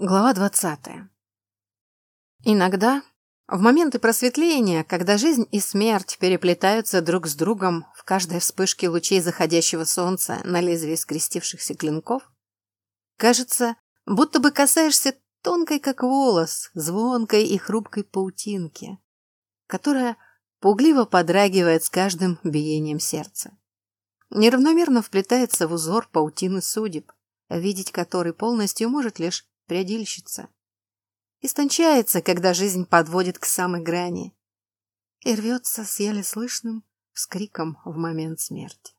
Глава 20. Иногда, в моменты просветления, когда жизнь и смерть переплетаются друг с другом в каждой вспышке лучей заходящего солнца на лезвии скрестившихся клинков, кажется, будто бы касаешься тонкой, как волос, звонкой и хрупкой паутинки, которая пугливо подрагивает с каждым биением сердца. Неравномерно вплетается в узор паутины судеб, видеть который полностью может лишь предельщица. Истончается, когда жизнь подводит к самой грани и рвется с еле слышным вскриком в момент смерти.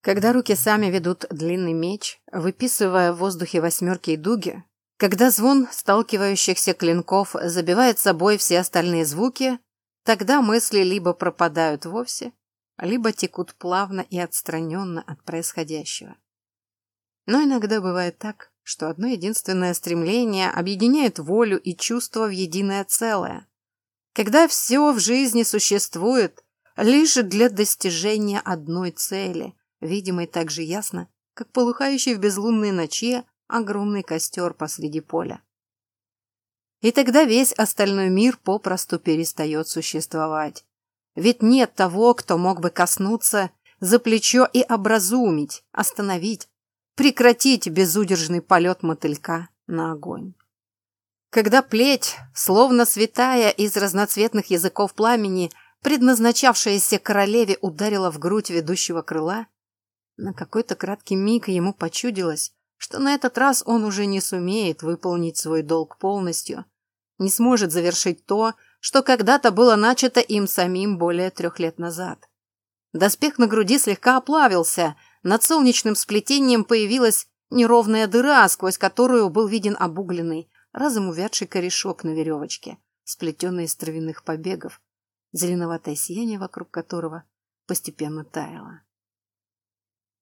Когда руки сами ведут длинный меч, выписывая в воздухе восьмерки и дуги, когда звон сталкивающихся клинков забивает собой все остальные звуки, тогда мысли либо пропадают вовсе, либо текут плавно и отстраненно от происходящего. Но иногда бывает так, что одно единственное стремление объединяет волю и чувство в единое целое. Когда все в жизни существует лишь для достижения одной цели, видимой так же ясно, как полыхающий в безлунной ночи огромный костер посреди поля. И тогда весь остальной мир попросту перестает существовать. Ведь нет того, кто мог бы коснуться за плечо и образумить, остановить, прекратить безудержный полет мотылька на огонь. Когда плеть, словно святая из разноцветных языков пламени, предназначавшаяся королеве, ударила в грудь ведущего крыла, на какой-то краткий миг ему почудилось, что на этот раз он уже не сумеет выполнить свой долг полностью, не сможет завершить то, что когда-то было начато им самим более трех лет назад. Доспех на груди слегка оплавился, над солнечным сплетением появилась неровная дыра, сквозь которую был виден обугленный, разом увядший корешок на веревочке, сплетенный из травяных побегов, зеленоватое сияние вокруг которого постепенно таяло.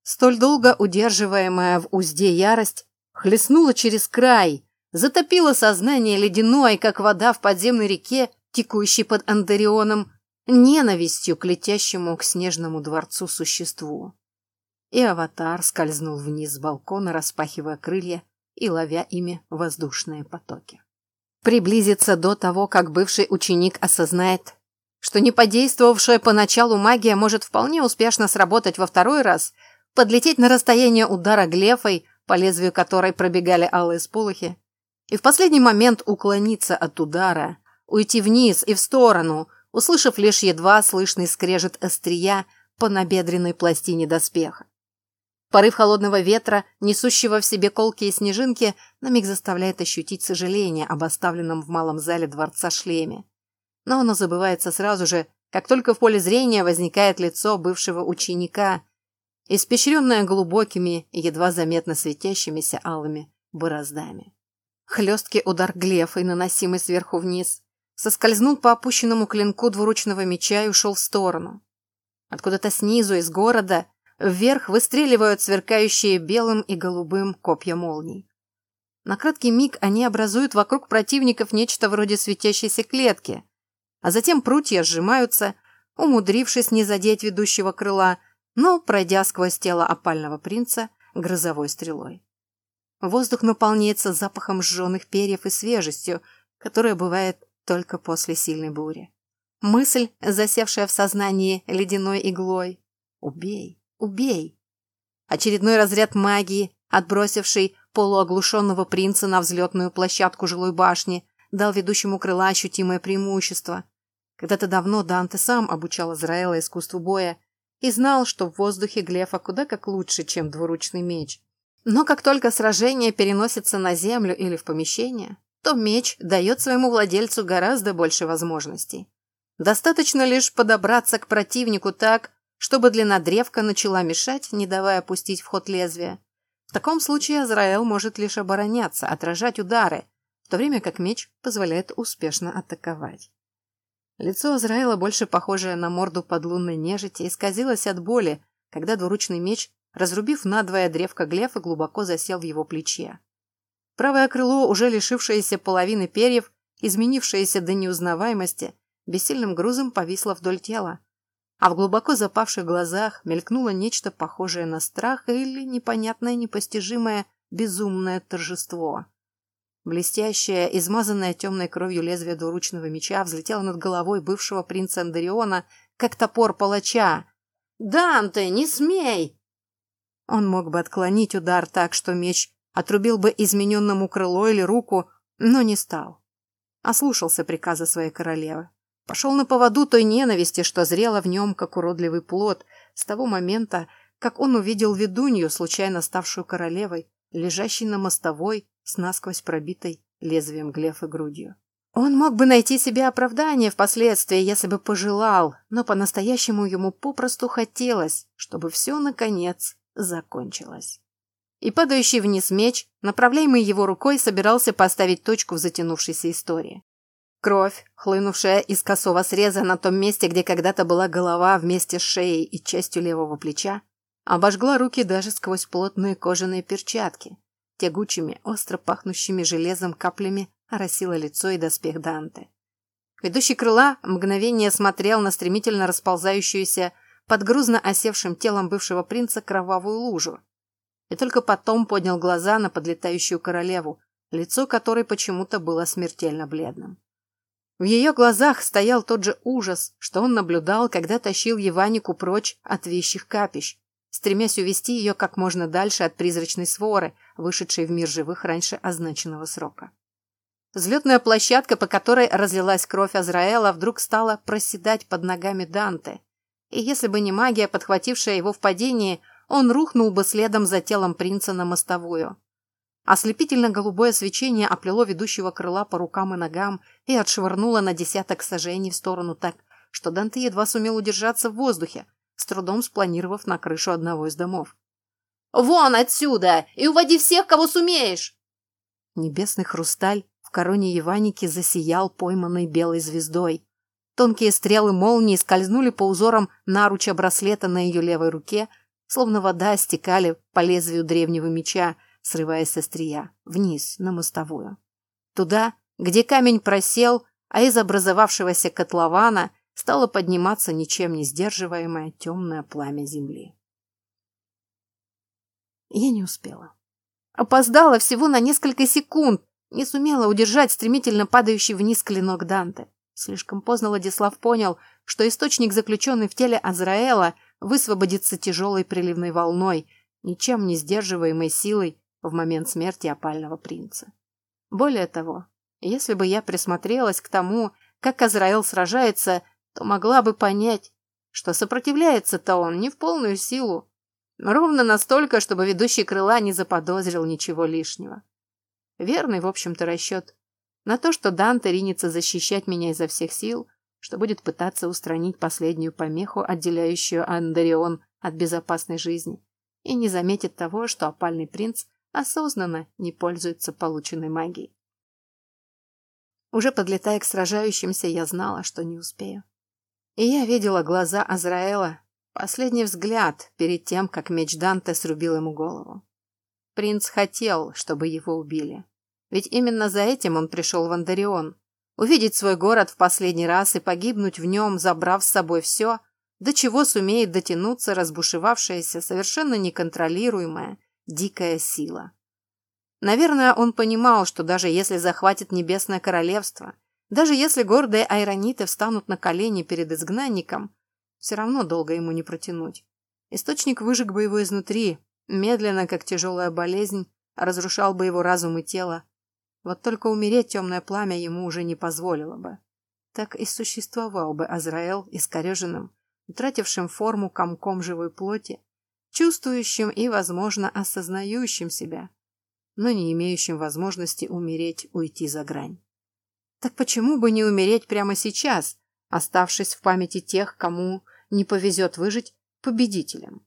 Столь долго удерживаемая в узде ярость хлестнула через край, затопила сознание ледяной, как вода в подземной реке, текущей под Андарионом, ненавистью к летящему к снежному дворцу существу и аватар скользнул вниз с балкона, распахивая крылья и ловя ими воздушные потоки. Приблизиться до того, как бывший ученик осознает, что не подействовавшая поначалу магия может вполне успешно сработать во второй раз, подлететь на расстояние удара глефой, по лезвию которой пробегали алые сполохи, и в последний момент уклониться от удара, уйти вниз и в сторону, услышав лишь едва слышный скрежет острия по набедренной пластине доспеха. Порыв холодного ветра, несущего в себе колкие снежинки, на миг заставляет ощутить сожаление об оставленном в малом зале дворца шлеме. Но оно забывается сразу же, как только в поле зрения возникает лицо бывшего ученика, испещренное глубокими, едва заметно светящимися алыми бороздами. Хлесткий удар глефой, наносимый сверху вниз, соскользнул по опущенному клинку двуручного меча и ушел в сторону. Откуда-то снизу, из города, Вверх выстреливают сверкающие белым и голубым копья молний. На краткий миг они образуют вокруг противников нечто вроде светящейся клетки, а затем прутья сжимаются, умудрившись не задеть ведущего крыла, но пройдя сквозь тело опального принца грозовой стрелой. Воздух наполняется запахом сжженных перьев и свежестью, которая бывает только после сильной бури. Мысль, засевшая в сознании ледяной иглой «Убей! Убей!» Очередной разряд магии, отбросивший полуоглушенного принца на взлетную площадку жилой башни, дал ведущему крыла ощутимое преимущество. Когда-то давно Данте сам обучал Израила искусству боя и знал, что в воздухе Глефа куда как лучше, чем двуручный меч. Но как только сражение переносится на землю или в помещение, то меч дает своему владельцу гораздо больше возможностей. Достаточно лишь подобраться к противнику так, чтобы длиннодревка начала мешать, не давая пустить в ход лезвия. В таком случае Азраэл может лишь обороняться, отражать удары, в то время как меч позволяет успешно атаковать. Лицо Азраэла, больше похожее на морду подлунной нежити, исказилось от боли, когда двуручный меч, разрубив надвое древко глефа, глубоко засел в его плече. Правое крыло, уже лишившееся половины перьев, изменившееся до неузнаваемости, бессильным грузом повисло вдоль тела, а в глубоко запавших глазах мелькнуло нечто похожее на страх или непонятное, непостижимое, безумное торжество. Блестящее, измазанное темной кровью лезвие двуручного меча взлетело над головой бывшего принца Андариона, как топор палача. «Данте, не смей!» Он мог бы отклонить удар так, что меч отрубил бы измененному крыло или руку, но не стал. Ослушался приказа своей королевы. Пошел на поводу той ненависти, что зрела в нем, как уродливый плод, с того момента, как он увидел ведунью, случайно ставшую королевой, лежащей на мостовой с насквозь пробитой лезвием глефы грудью. Он мог бы найти себе оправдание впоследствии, если бы пожелал, но по-настоящему ему попросту хотелось, чтобы все, наконец, закончилось. И падающий вниз меч, направляемый его рукой, собирался поставить точку в затянувшейся истории. Кровь, хлынувшая из косого среза на том месте, где когда-то была голова вместе с шеей и частью левого плеча, обожгла руки даже сквозь плотные кожаные перчатки. Тягучими, остро пахнущими железом каплями оросило лицо и доспех Данте. Ведущий крыла мгновение смотрел на стремительно расползающуюся под грузно осевшим телом бывшего принца кровавую лужу. И только потом поднял глаза на подлетающую королеву, лицо которой почему-то было смертельно бледным. В ее глазах стоял тот же ужас, что он наблюдал, когда тащил Еванику прочь от вещих капищ, стремясь увести ее как можно дальше от призрачной своры, вышедшей в мир живых раньше означенного срока. Взлетная площадка, по которой разлилась кровь Азраэла, вдруг стала проседать под ногами Данте. И если бы не магия, подхватившая его в падении, он рухнул бы следом за телом принца на мостовую. Ослепительно-голубое свечение оплело ведущего крыла по рукам и ногам и отшвырнуло на десяток сажений в сторону так, что Данте едва сумел удержаться в воздухе, с трудом спланировав на крышу одного из домов. «Вон отсюда! И уводи всех, кого сумеешь!» Небесный хрусталь в короне Еваники засиял пойманной белой звездой. Тонкие стрелы молнии скользнули по узорам наруча браслета на ее левой руке, словно вода стекали по лезвию древнего меча, срываясь со острия, вниз, на мостовую. Туда, где камень просел, а из образовавшегося котлована стало подниматься ничем не сдерживаемое темное пламя земли. Я не успела. Опоздала всего на несколько секунд, не сумела удержать стремительно падающий вниз клинок Данте. Слишком поздно Владислав понял, что источник, заключенный в теле Азраэла, высвободится тяжелой приливной волной, ничем не сдерживаемой силой, в момент смерти опального принца. Более того, если бы я присмотрелась к тому, как Азраил сражается, то могла бы понять, что сопротивляется-то он не в полную силу, ровно настолько, чтобы ведущий крыла не заподозрил ничего лишнего. Верный, в общем-то, расчет на то, что Данте ринется защищать меня изо всех сил, что будет пытаться устранить последнюю помеху, отделяющую Андарион от безопасной жизни, и не заметит того, что опальный принц осознанно не пользуется полученной магией. Уже подлетая к сражающимся, я знала, что не успею. И я видела глаза Азраэла, последний взгляд перед тем, как меч Данте срубил ему голову. Принц хотел, чтобы его убили. Ведь именно за этим он пришел в Андарион. Увидеть свой город в последний раз и погибнуть в нем, забрав с собой все, до чего сумеет дотянуться разбушевавшаяся, совершенно неконтролируемая, дикая сила. Наверное, он понимал, что даже если захватит Небесное Королевство, даже если гордые айрониты встанут на колени перед изгнанником, все равно долго ему не протянуть. Источник выжег бы его изнутри, медленно, как тяжелая болезнь, разрушал бы его разум и тело. Вот только умереть темное пламя ему уже не позволило бы. Так и существовал бы Азраэл искореженным, утратившим форму комком живой плоти, чувствующим и, возможно, осознающим себя, но не имеющим возможности умереть, уйти за грань. Так почему бы не умереть прямо сейчас, оставшись в памяти тех, кому не повезет выжить победителем?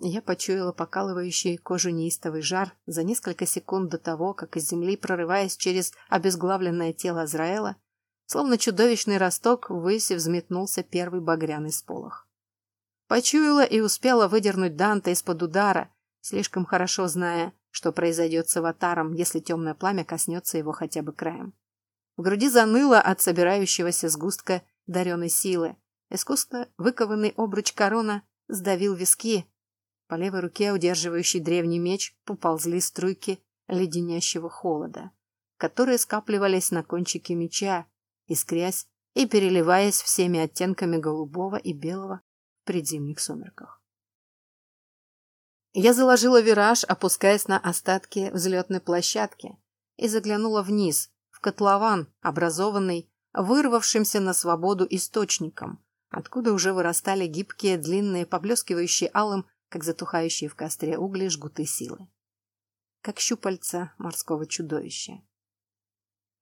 Я почуяла покалывающий кожу неистовый жар за несколько секунд до того, как из земли, прорываясь через обезглавленное тело Азраэла, словно чудовищный росток, ввысь взметнулся первый багряный сполох. Почуяла и успела выдернуть Данте из-под удара, слишком хорошо зная, что произойдет с аватаром, если темное пламя коснется его хотя бы краем. В груди заныло от собирающегося сгустка даренной силы. Искусно выкованный обруч корона сдавил виски. По левой руке, удерживающий древний меч, поползли струйки леденящего холода, которые скапливались на кончике меча, искрясь и переливаясь всеми оттенками голубого и белого предзимних сумерках. Я заложила вираж, опускаясь на остатки взлетной площадки, и заглянула вниз, в котлован, образованный вырвавшимся на свободу источником, откуда уже вырастали гибкие, длинные, поблескивающие алым, как затухающие в костре угли, жгуты силы. Как щупальца морского чудовища.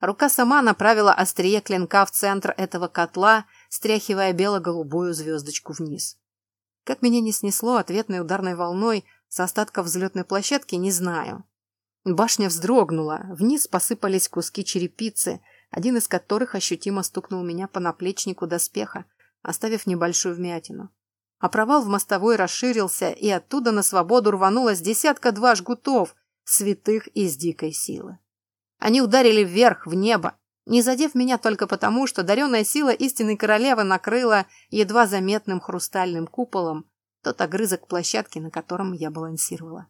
Рука сама направила острие клинка в центр этого котла, стряхивая бело-голубую звездочку вниз. Как меня не снесло ответной ударной волной с остатков взлетной площадки, не знаю. Башня вздрогнула, вниз посыпались куски черепицы, один из которых ощутимо стукнул меня по наплечнику доспеха, оставив небольшую вмятину. А провал в мостовой расширился, и оттуда на свободу рванулось десятка-два жгутов, святых из дикой силы. Они ударили вверх, в небо, не задев меня только потому, что даренная сила истинной королевы накрыла едва заметным хрустальным куполом тот огрызок площадки, на котором я балансировала.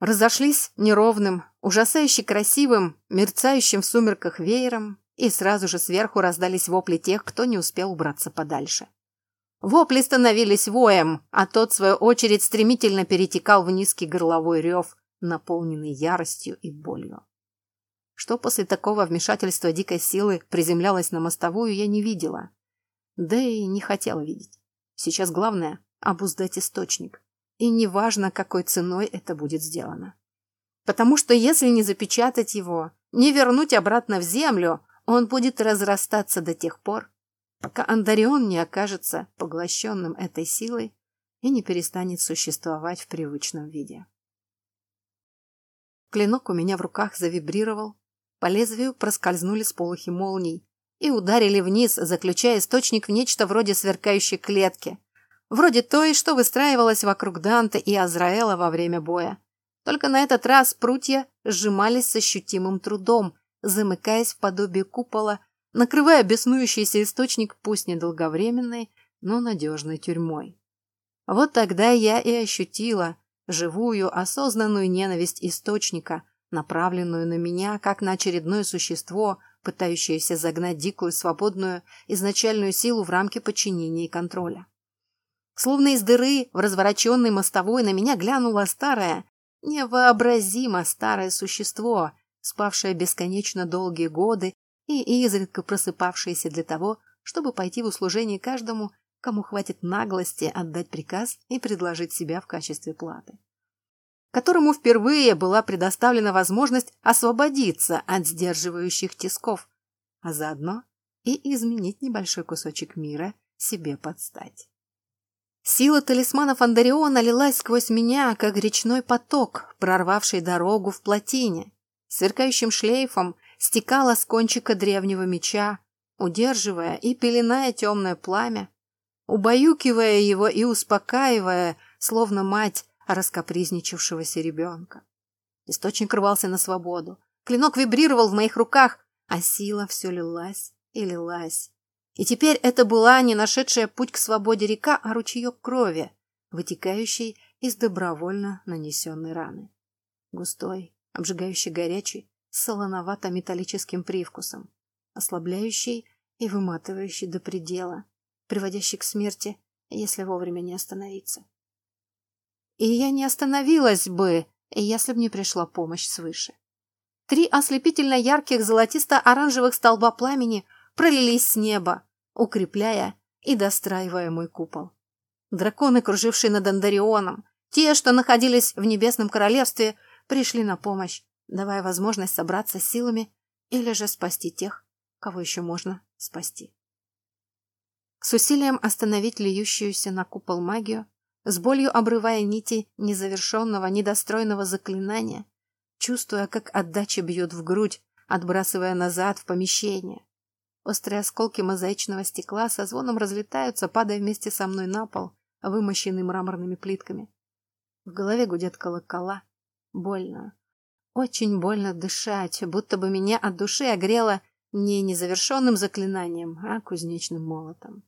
Разошлись неровным, ужасающе красивым, мерцающим в сумерках веером, и сразу же сверху раздались вопли тех, кто не успел убраться подальше. Вопли становились воем, а тот, в свою очередь, стремительно перетекал в низкий горловой рев, наполненный яростью и болью. Что после такого вмешательства дикой силы приземлялось на мостовую, я не видела. Да и не хотела видеть. Сейчас главное — обуздать источник. И неважно, какой ценой это будет сделано. Потому что если не запечатать его, не вернуть обратно в землю, он будет разрастаться до тех пор, пока Андарион не окажется поглощенным этой силой и не перестанет существовать в привычном виде. Клинок у меня в руках завибрировал, по лезвию проскользнули сполохи молний и ударили вниз, заключая источник в нечто вроде сверкающей клетки, вроде той, что выстраивалась вокруг Данте и Азраэла во время боя. Только на этот раз прутья сжимались с ощутимым трудом, замыкаясь в подобие купола, накрывая беснующийся источник пусть недолговременной, но надежной тюрьмой. Вот тогда я и ощутила живую, осознанную ненависть источника, направленную на меня, как на очередное существо, пытающееся загнать дикую, свободную, изначальную силу в рамки подчинения и контроля. Словно из дыры в развороченной мостовой на меня глянуло старое, невообразимо старое существо, спавшее бесконечно долгие годы и изредка просыпавшееся для того, чтобы пойти в услужение каждому, кому хватит наглости отдать приказ и предложить себя в качестве платы. Которому впервые была предоставлена возможность освободиться от сдерживающих тисков, а заодно и изменить небольшой кусочек мира себе подстать. Сила талисманов Андариона лилась сквозь меня, как речной поток, прорвавший дорогу в плотине. Сверкающим шлейфом стекала с кончика древнего меча, удерживая и пеленая темное пламя, убаюкивая его и успокаивая, словно мать раскопризничавшегося ребенка. Источник рвался на свободу. Клинок вибрировал в моих руках, а сила все лилась и лилась. И теперь это была не нашедшая путь к свободе река, а ручеек крови, вытекающий из добровольно нанесенной раны. Густой, обжигающий горячий, солоновато-металлическим привкусом, ослабляющий и выматывающий до предела, приводящий к смерти, если вовремя не остановиться. И я не остановилась бы, если бы не пришла помощь свыше. Три ослепительно ярких золотисто-оранжевых столба пламени – пролились с неба, укрепляя и достраивая мой купол. Драконы, кружившие над Андарионом, те, что находились в Небесном Королевстве, пришли на помощь, давая возможность собраться силами или же спасти тех, кого еще можно спасти. С усилием остановить льющуюся на купол магию, с болью обрывая нити незавершенного, недостроенного заклинания, чувствуя, как отдача бьет в грудь, отбрасывая назад в помещение, Острые осколки мозаичного стекла со звоном разлетаются, падая вместе со мной на пол, вымощенный мраморными плитками. В голове гудят колокола. Больно. Очень больно дышать, будто бы меня от души огрело не незавершенным заклинанием, а кузнечным молотом.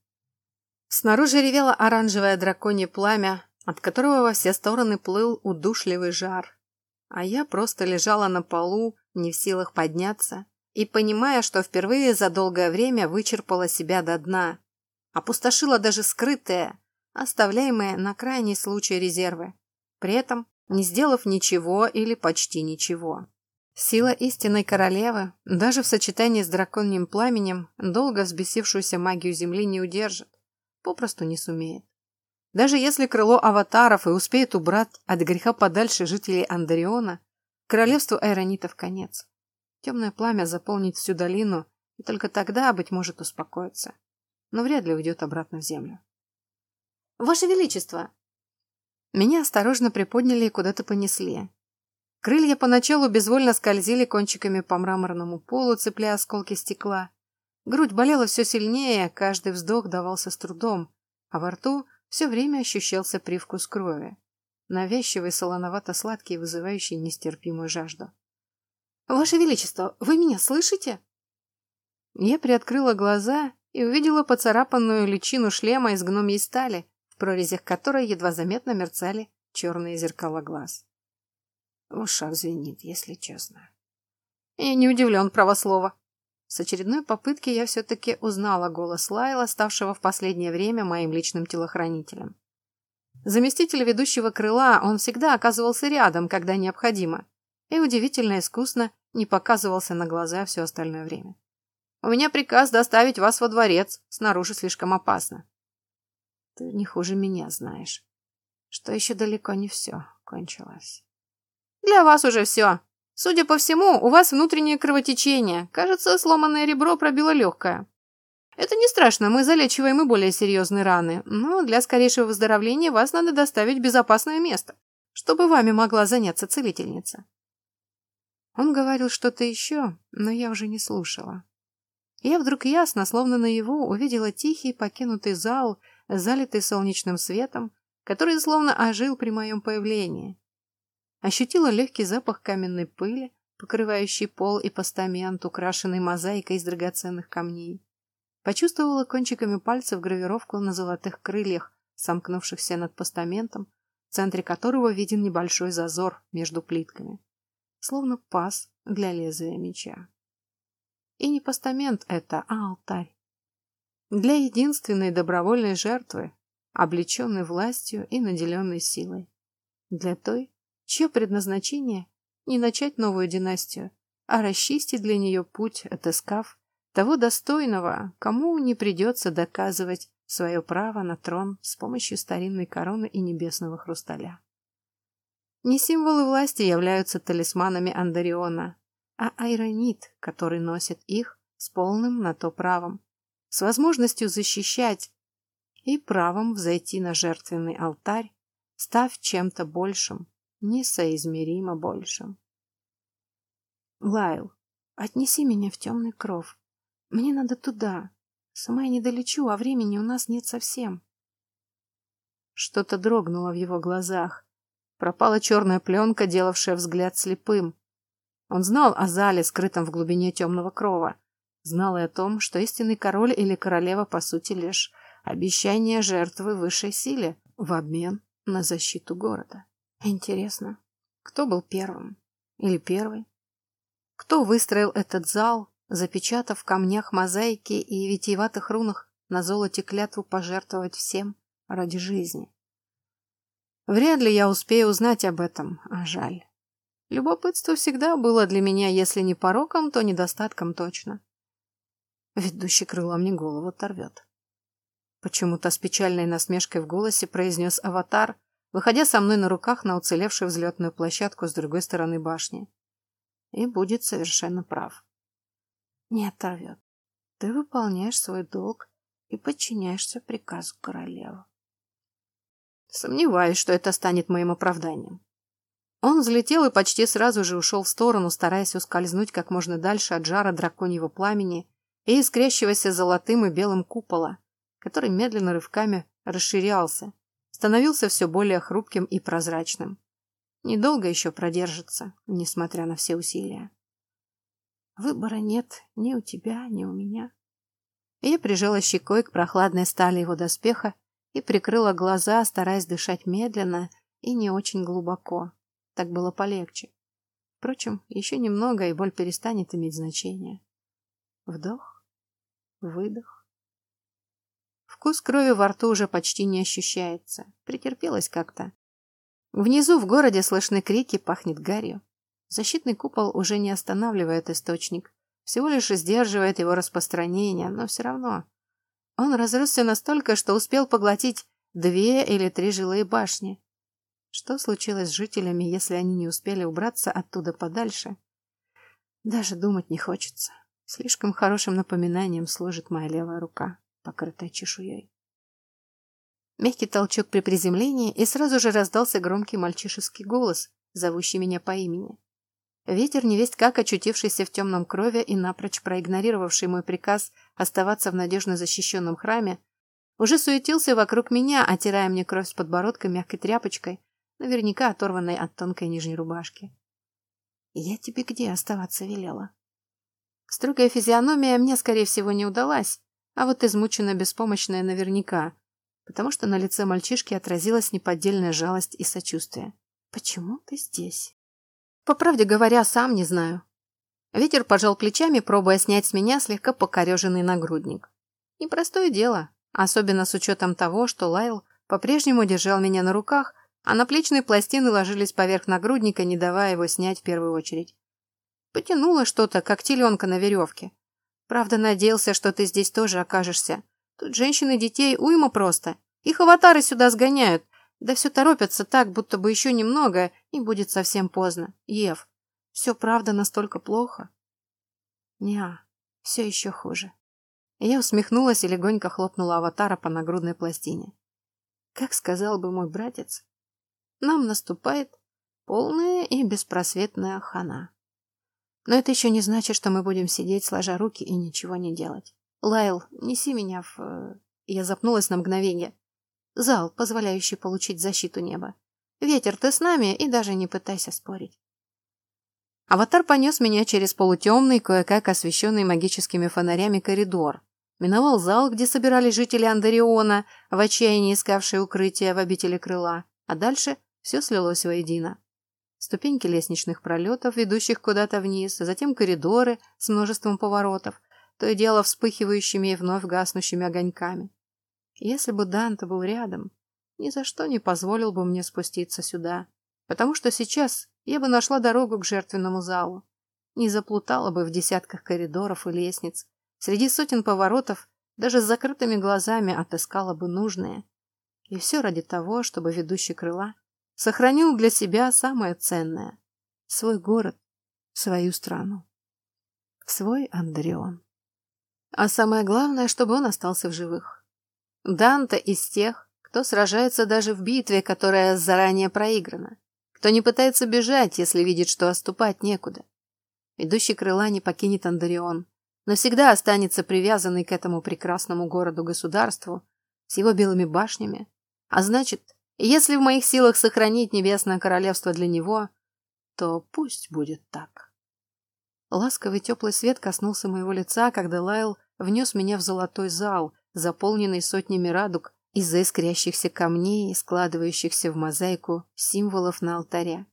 Снаружи ревело оранжевое драконье пламя, от которого во все стороны плыл удушливый жар. а я просто лежала на полу, не в силах подняться, и понимая, что впервые за долгое время вычерпала себя до дна, опустошила даже скрытые, оставляемые на крайний случай резервы, при этом не сделав ничего или почти ничего. Сила истинной королевы, даже в сочетании с драконьим пламенем, долго взбесившуюся магию Земли не удержит, попросту не сумеет. Даже если крыло аватаров и успеет убрать от греха подальше жителей Андариона, королевству айронитов конец. Темное пламя заполнит всю долину, и только тогда, быть может, успокоится. Но вряд ли уйдет обратно в землю. «Ваше Величество!» Меня осторожно приподняли и куда-то понесли. Крылья поначалу безвольно скользили кончиками по мраморному полу, цепляя осколки стекла. Грудь болела все сильнее, каждый вздох давался с трудом, а во рту все время ощущался привкус крови. Навязчивый, солоновато-сладкий, вызывающий нестерпимую жажду. «Ваше Величество, вы меня слышите?» Я приоткрыла глаза и увидела поцарапанную личину шлема из гномьей стали, в прорезях которой едва заметно мерцали черные зеркала глаз. В ушах звенит, если честно. Я не удивлен, правослово. С очередной попытки я все-таки узнала голос Лайла, ставшего в последнее время моим личным телохранителем. Заместитель ведущего крыла, он всегда оказывался рядом, когда необходимо, и удивительно искусно не показывался на глаза все остальное время. «У меня приказ доставить вас во дворец, снаружи слишком опасно». «Ты не хуже меня знаешь, что еще далеко не все кончилось». «Для вас уже все», Судя по всему, у вас внутреннее кровотечение. Кажется, сломанное ребро пробило легкое. Это не страшно, мы залечиваем и более серьезные раны, но для скорейшего выздоровления вас надо доставить в безопасное место, чтобы вами могла заняться целительница. Он говорил что-то еще, но я уже не слушала. Я вдруг ясно, словно наяву, увидела тихий покинутый зал, залитый солнечным светом, который словно ожил при моем появлении. Ощутила легкий запах каменной пыли, покрывающий пол и постамент, украшенный мозаикой из драгоценных камней. Почувствовала кончиками пальцев гравировку на золотых крыльях, сомкнувшихся над постаментом, в центре которого виден небольшой зазор между плитками, словно паз для лезвия меча. И не постамент это, а алтарь. Для единственной добровольной жертвы, облеченной властью и наделенной силой. Для той, чье предназначение не начать новую династию, а расчистить для нее путь, отыскав того достойного, кому не придется доказывать свое право на трон с помощью старинной короны и небесного хрусталя. Не символы власти являются талисманами Андариона, а айронит, который носит их с полным на то правом, с возможностью защищать и правом взойти на жертвенный алтарь, став чем-то большим, несоизмеримо большим. Лайл, отнеси меня в темный кров. Мне надо туда. Сама я не долечу, а времени у нас нет совсем. Что-то дрогнуло в его глазах. Пропала черная пленка, делавшая взгляд слепым. Он знал о зале, скрытом в глубине темного крова. Знал и о том, что истинный король или королева, по сути, лишь обещание жертвы высшей силе в обмен на защиту города. Интересно, кто был первым? Или первый? Кто выстроил этот зал, запечатав в камнях мозаики и витиеватых рунах на золоте клятву пожертвовать всем ради жизни? Вряд ли я успею узнать об этом, а жаль. Любопытство всегда было для меня, если не пороком, то недостатком точно. Ведущий крыло мне голову оторвет. Почему-то с печальной насмешкой в голосе произнес аватар, выходя со мной на руках на уцелевшую взлетную площадку с другой стороны башни. И будет совершенно прав. Не оторвет. Ты выполняешь свой долг и подчиняешься приказу королевы. Сомневаюсь, что это станет моим оправданием. Он взлетел и почти сразу же ушел в сторону, стараясь ускользнуть как можно дальше от жара драконьего пламени и искрящегося золотым и белым купола, который медленно рывками расширялся, становился все более хрупким и прозрачным. Недолго еще продержится, несмотря на все усилия. Выбора нет ни у тебя, ни у меня. Я прижала щекой к прохладной стали его доспеха и прикрыла глаза, стараясь дышать медленно и не очень глубоко. Так было полегче. Впрочем, еще немного, и боль перестанет иметь значение. Вдох, выдох. Вкус крови во рту уже почти не ощущается. Претерпелась как-то. Внизу в городе слышны крики, пахнет гарью. Защитный купол уже не останавливает источник, всего лишь сдерживает его распространение, но все равно. Он разросся настолько, что успел поглотить две или три жилые башни. Что случилось с жителями, если они не успели убраться оттуда подальше? Даже думать не хочется. Слишком хорошим напоминанием служит моя левая рука, покрытая чешуей. Мягкий толчок при приземлении, и сразу же раздался громкий мальчишеский голос, зовущий меня по имени. Ветер, невесть как очутившийся в темном крове и напрочь проигнорировавший мой приказ оставаться в надежно защищенном храме, уже суетился вокруг меня, отирая мне кровь с подбородка мягкой тряпочкой, наверняка оторванной от тонкой нижней рубашки. «Я тебе где оставаться велела?» Строгая физиономия мне, скорее всего, не удалась, а вот измученная беспомощная наверняка, потому что на лице мальчишки отразилась неподдельная жалость и сочувствие. «Почему ты здесь?» По правде говоря, сам не знаю. Ветер пожал плечами, пробуя снять с меня слегка покореженный нагрудник. Непростое дело, особенно с учетом того, что Лайл по-прежнему держал меня на руках, а наплечные пластины ложились поверх нагрудника, не давая его снять в первую очередь. Потянуло что-то, как теленка на веревке. Правда, надеялся, что ты здесь тоже окажешься. Тут женщин и детей уйма просто. Их аватары сюда сгоняют, да все торопятся так, будто бы еще немного, и будет совсем поздно. Ев, все правда настолько плохо? Неа, все еще хуже. Я усмехнулась и легонько хлопнула аватара по нагрудной пластине. Как сказал бы мой братец, нам наступает полная и беспросветная хана. Но это еще не значит, что мы будем сидеть, сложа руки и ничего не делать. Лайл, неси меня в... Э, я запнулась на мгновение. Зал, позволяющий получить защиту неба. Ветер, ты с нами, и даже не пытайся спорить. Аватар понес меня через полутемный, кое-как освещенный магическими фонарями коридор. Миновал зал, где собирались жители Андариона, в отчаянии искавшие укрытие в обители крыла, а дальше все слилось воедино. Ступеньки лестничных пролетов, ведущих куда-то вниз, затем коридоры с множеством поворотов, то и дело вспыхивающими и вновь гаснущими огоньками. Если бы Данте был рядом, ни за что не позволил бы мне спуститься сюда, потому что сейчас я бы нашла дорогу к жертвенному залу, не заплутала бы в десятках коридоров и лестниц, среди сотен поворотов, даже с закрытыми глазами отыскала бы нужное. И все ради того, чтобы ведущий крыла сохранил для себя самое ценное — свой город, свою страну, свой Андреон. А самое главное, чтобы он остался в живых. Данта из тех, кто сражается даже в битве, которая заранее проиграна, кто не пытается бежать, если видит, что отступать некуда. Ведущий крыла не покинет Андарион, но всегда останется привязанный к этому прекрасному городу-государству с его белыми башнями. А значит, если в моих силах сохранить небесное королевство для него, то пусть будет так. Ласковый теплый свет коснулся моего лица, когда Лайл внес меня в золотой зал, заполненный сотнями радуг из-за искрящихся камней, складывающихся в мозаику символов на алтаре.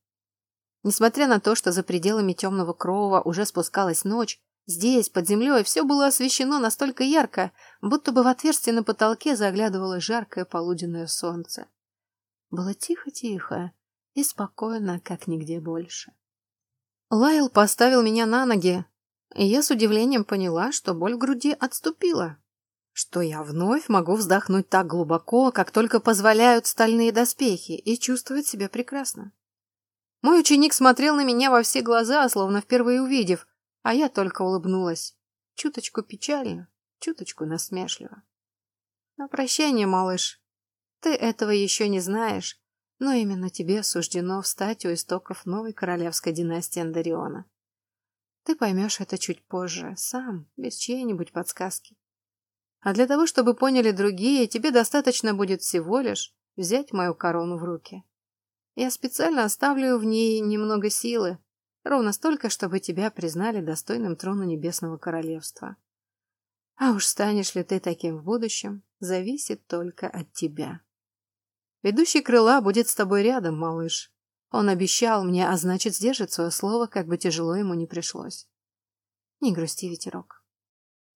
Несмотря на то, что за пределами темного крова уже спускалась ночь, здесь, под землей, все было освещено настолько ярко, будто бы в отверстие на потолке заглядывало жаркое полуденное солнце. Было тихо-тихо и спокойно, как нигде больше. Лайл поставил меня на ноги, и я с удивлением поняла, что боль в груди отступила что я вновь могу вздохнуть так глубоко, как только позволяют стальные доспехи, и чувствовать себя прекрасно. Мой ученик смотрел на меня во все глаза, словно впервые увидев, а я только улыбнулась. Чуточку печально, чуточку насмешливо. На прощание, малыш. Ты этого еще не знаешь, но именно тебе суждено встать у истоков новой королевской династии Андариона. Ты поймешь это чуть позже, сам, без чьей-нибудь подсказки. А для того, чтобы поняли другие, тебе достаточно будет всего лишь взять мою корону в руки. Я специально оставлю в ней немного силы, ровно столько, чтобы тебя признали достойным трона Небесного Королевства. А уж станешь ли ты таким в будущем, зависит только от тебя. Ведущий крыла будет с тобой рядом, малыш. Он обещал мне, а значит, сдержит свое слово, как бы тяжело ему не пришлось. Не грусти, ветерок.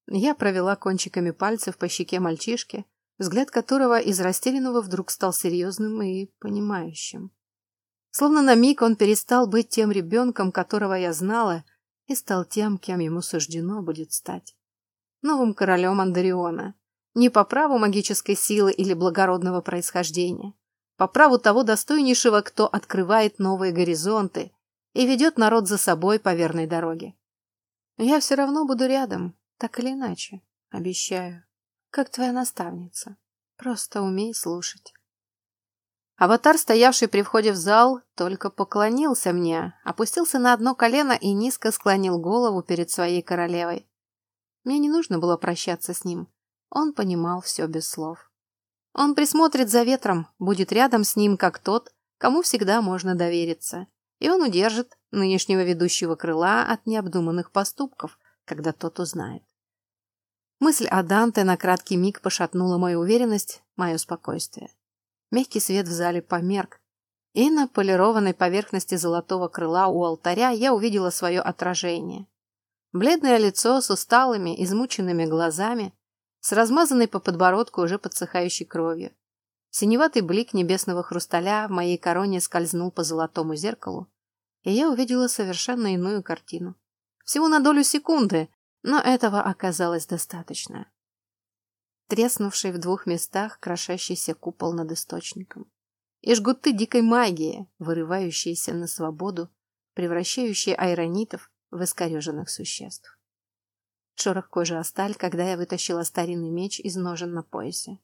Я провела кончиками пальцев по щеке мальчишки, взгляд которого из растерянного вдруг стал серьезным и понимающим. Словно на миг он перестал быть тем ребенком, которого я знала, и стал тем, кем ему суждено будет стать. Новым королем Андариона. Не по праву магической силы или благородного происхождения. По праву того достойнейшего, кто открывает новые горизонты и ведет народ за собой по верной дороге. Я все равно буду рядом, так или иначе, обещаю. Как твоя наставница. Просто умей слушать. Аватар, стоявший при входе в зал, только поклонился мне, опустился на одно колено и низко склонил голову перед своей королевой. Мне не нужно было прощаться с ним. Он понимал все без слов. Он присмотрит за ветром, будет рядом с ним, как тот, кому всегда можно довериться. И он удержит нынешнего ведущего крыла от необдуманных поступков, когда тот узнает. Мысль о Данте на краткий миг пошатнула мою уверенность, мое спокойствие. Мягкий свет в зале померк, и на полированной поверхности золотого крыла у алтаря я увидела свое отражение. Бледное лицо с усталыми, измученными глазами, с размазанной по подбородку уже подсыхающей кровью. Синеватый блик небесного хрусталя в моей короне скользнул по золотому зеркалу, и я увидела совершенно иную картину. Всего на долю секунды, но этого оказалось достаточно треснувший в двух местах крошащийся купол над источником. И жгуты дикой магии, вырывающиеся на свободу, превращающие айронитов в искореженных существ. Шорох кожи о сталь, когда я вытащила старинный меч из ножен на поясе.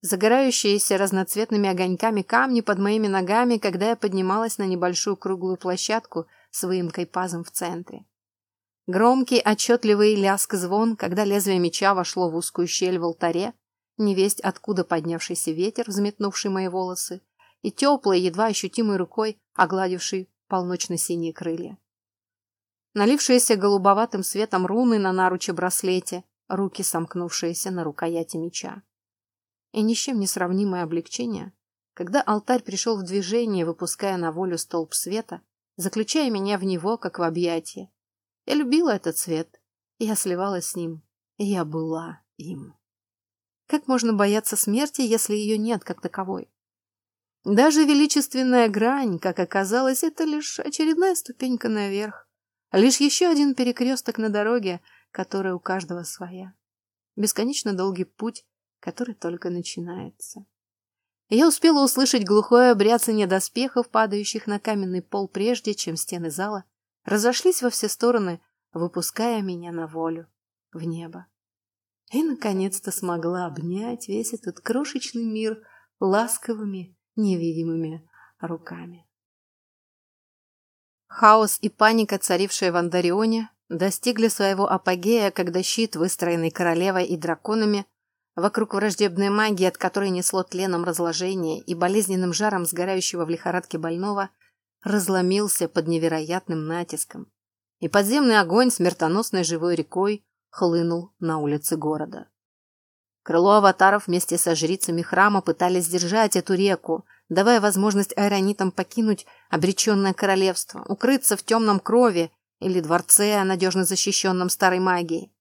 Загорающиеся разноцветными огоньками камни под моими ногами, когда я поднималась на небольшую круглую площадку с выемкой пазом в центре. Громкий, отчетливый ляск-звон, когда лезвие меча вошло в узкую щель в алтаре, невесть откуда поднявшийся ветер, взметнувший мои волосы, и теплой, едва ощутимой рукой, огладивший полночно-синие крылья. Налившиеся голубоватым светом руны на наруче браслете, руки, сомкнувшиеся на рукояти меча. И ни с чем не сравнимое облегчение, когда алтарь пришел в движение, выпуская на волю столб света, заключая меня в него, как в объятие, я любила этот цвет. Я сливалась с ним. Я была им. Как можно бояться смерти, если ее нет как таковой? Даже величественная грань, как оказалось, это лишь очередная ступенька наверх. Лишь еще один перекресток на дороге, которая у каждого своя. Бесконечно долгий путь, который только начинается. Я успела услышать глухое бряцание доспехов, падающих на каменный пол, прежде чем стены зала разошлись во все стороны, выпуская меня на волю, в небо. И, наконец-то, смогла обнять весь этот крошечный мир ласковыми, невидимыми руками. Хаос и паника, царившие в Андарионе, достигли своего апогея, когда щит, выстроенный королевой и драконами, вокруг враждебной магии, от которой несло тленом разложения и болезненным жаром сгорающего в лихорадке больного, разломился под невероятным натиском, и подземный огонь смертоносной живой рекой хлынул на улицы города. Крыло аватаров вместе со жрицами храма пытались сдержать эту реку, давая возможность айронитам покинуть обреченное королевство, укрыться в темном крови или дворце, надежно защищенном старой магией.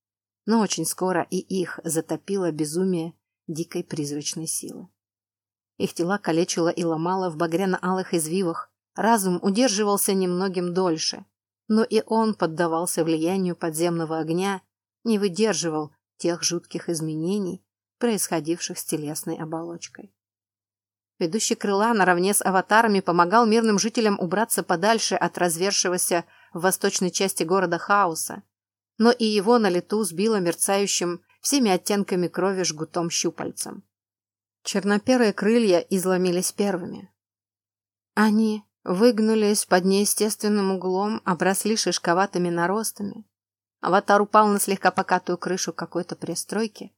Но очень скоро и их затопило безумие дикой призрачной силы. Их тела калечило и ломало в багряно-алых извивах, Разум удерживался немногим дольше, но и он поддавался влиянию подземного огня, не выдерживал тех жутких изменений, происходивших с телесной оболочкой. Ведущий крыла наравне с аватарами помогал мирным жителям убраться подальше от развершегося в восточной части города хаоса, но и его на лету сбило мерцающим всеми оттенками крови жгутом щупальцем. Черноперые крылья изломились первыми. Они выгнулись под неестественным углом, обросли шишковатыми наростами. Аватар упал на слегка покатую крышу какой-то пристройки,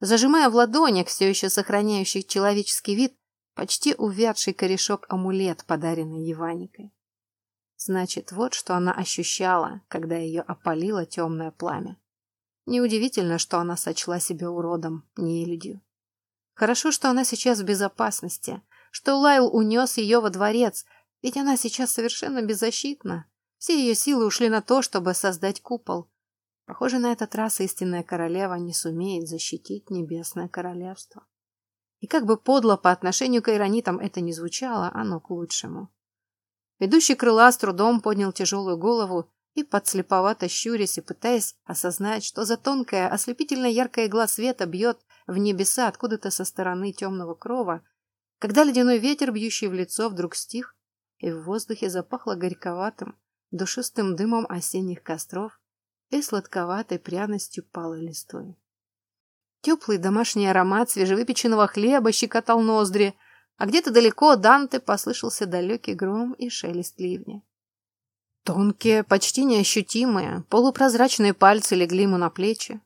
зажимая в ладонях, все еще сохраняющий человеческий вид, почти увядший корешок-амулет, подаренный Еваникой. Значит, вот что она ощущала, когда ее опалило темное пламя. Неудивительно, что она сочла себя уродом, нелюдью. Хорошо, что она сейчас в безопасности, что Лайл унес ее во дворец, Ведь она сейчас совершенно беззащитна. Все ее силы ушли на то, чтобы создать купол. Похоже, на этот раз истинная королева не сумеет защитить небесное королевство. И как бы подло по отношению к иронитам это не звучало, оно к лучшему. Ведущий крыла с трудом поднял тяжелую голову и, подслеповато щурясь и пытаясь осознать, что за тонкая, ослепительно яркая игла света бьет в небеса откуда-то со стороны темного крова, когда ледяной ветер, бьющий в лицо, вдруг стих, и в воздухе запахло горьковатым, душистым дымом осенних костров и сладковатой пряностью палой листвы. Теплый домашний аромат свежевыпеченного хлеба щекотал ноздри, а где-то далеко Данте послышался далекий гром и шелест ливня. Тонкие, почти неощутимые, полупрозрачные пальцы легли ему на плечи,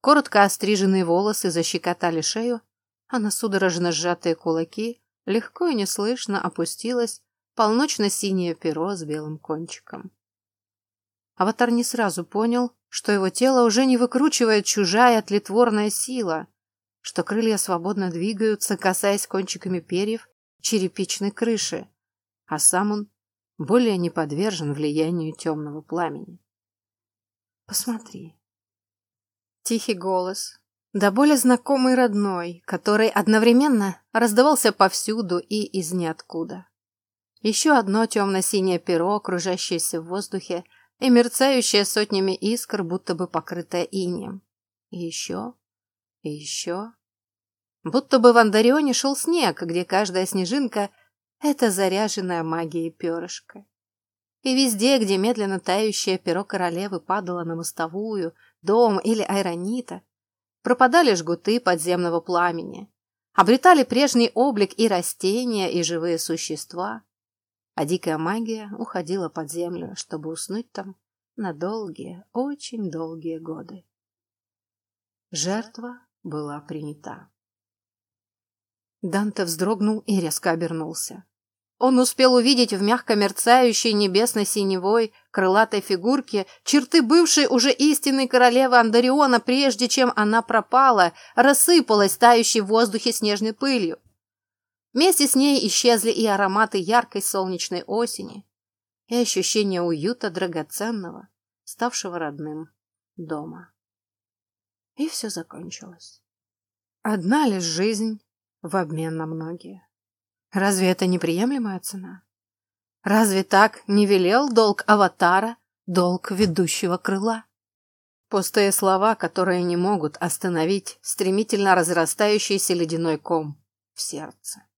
коротко остриженные волосы защекотали шею, а на судорожно сжатые кулаки легко и неслышно опустилось полночно-синее перо с белым кончиком. Аватар не сразу понял, что его тело уже не выкручивает чужая тлетворная сила, что крылья свободно двигаются, касаясь кончиками перьев черепичной крыши, а сам он более не подвержен влиянию темного пламени. «Посмотри». Тихий голос, да более знакомый родной, который одновременно раздавался повсюду и из ниоткуда. Еще одно темно-синее перо, кружащееся в воздухе, и мерцающая сотнями искр, будто бы покрытая инеем. И еще, и еще. Будто бы в Андарионе шел снег, где каждая снежинка — это заряженная магией перышко. И везде, где медленно тающее перо королевы падало на мостовую, дом или айронита, пропадали жгуты подземного пламени, обретали прежний облик и растения, и живые существа, а дикая магия уходила под землю, чтобы уснуть там на долгие, очень долгие годы. Жертва была принята. Данте вздрогнул и резко обернулся. Он успел увидеть в мягко мерцающей небесно-синевой крылатой фигурке черты бывшей уже истинной королевы Андариона, прежде чем она пропала, рассыпалась тающей в воздухе снежной пылью. Вместе с ней исчезли и ароматы яркой солнечной осени, и ощущение уюта драгоценного, ставшего родным дома. И все закончилось. Одна лишь жизнь в обмен на многие. Разве это неприемлемая цена? Разве так не велел долг аватара, долг ведущего крыла? Пустые слова, которые не могут остановить стремительно разрастающийся ледяной ком в сердце.